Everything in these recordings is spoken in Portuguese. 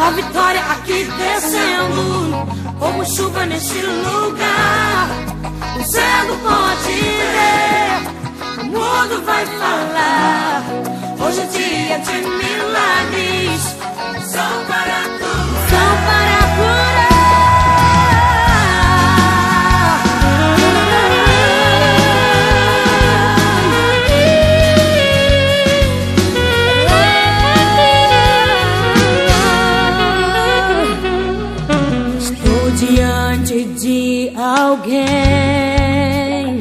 A vitória aqui descendo, como chuva neste lugar. O cego pode ver, o mundo vai falar. Hoje é dia de milagres, alguém,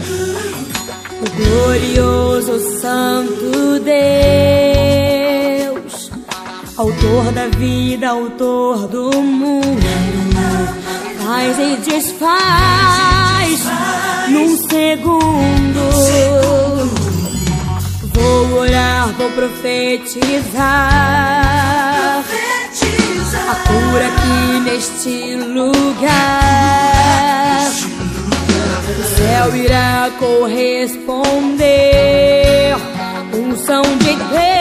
o glorioso Santo Deus, autor da vida, autor do mundo, faz e desfaz num segundo. Vou orar, vou profetizar a cura aqui neste lugar. Irá corresponder. Unção de Deus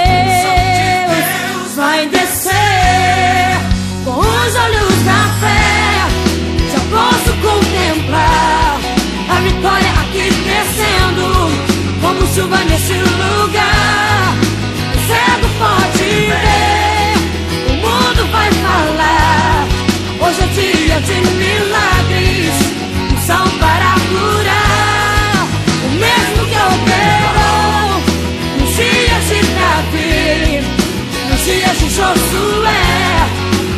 Josué,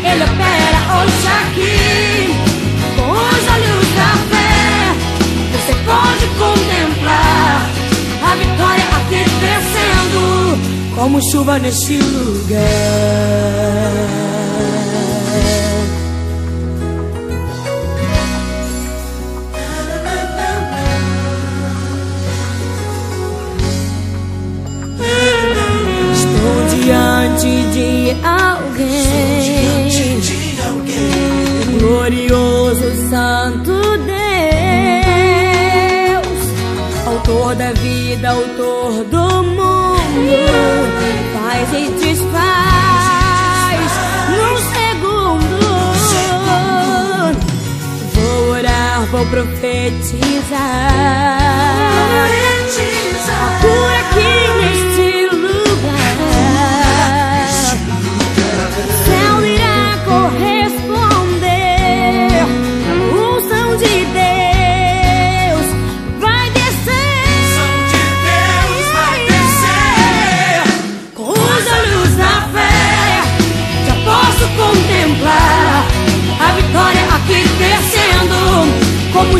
ele opera hoje aqui. Com os olhos da fé, você pode contemplar a vitória aqui descendo, como chuva neste lugar. Diante de alguém, glorioso Santo Deus, autor da vida, autor do mundo, faz e desfaz num segundo. Vou orar, vou profetizar. A cura aqui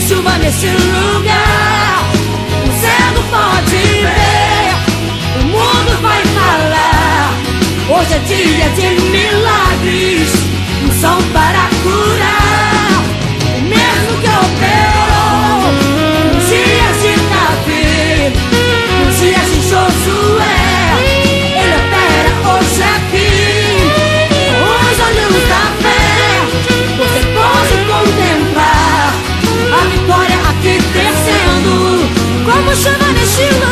chuva neste lugar. O cego pode ver, o mundo vai falar. Hoje é dia de para 我想把你喜欢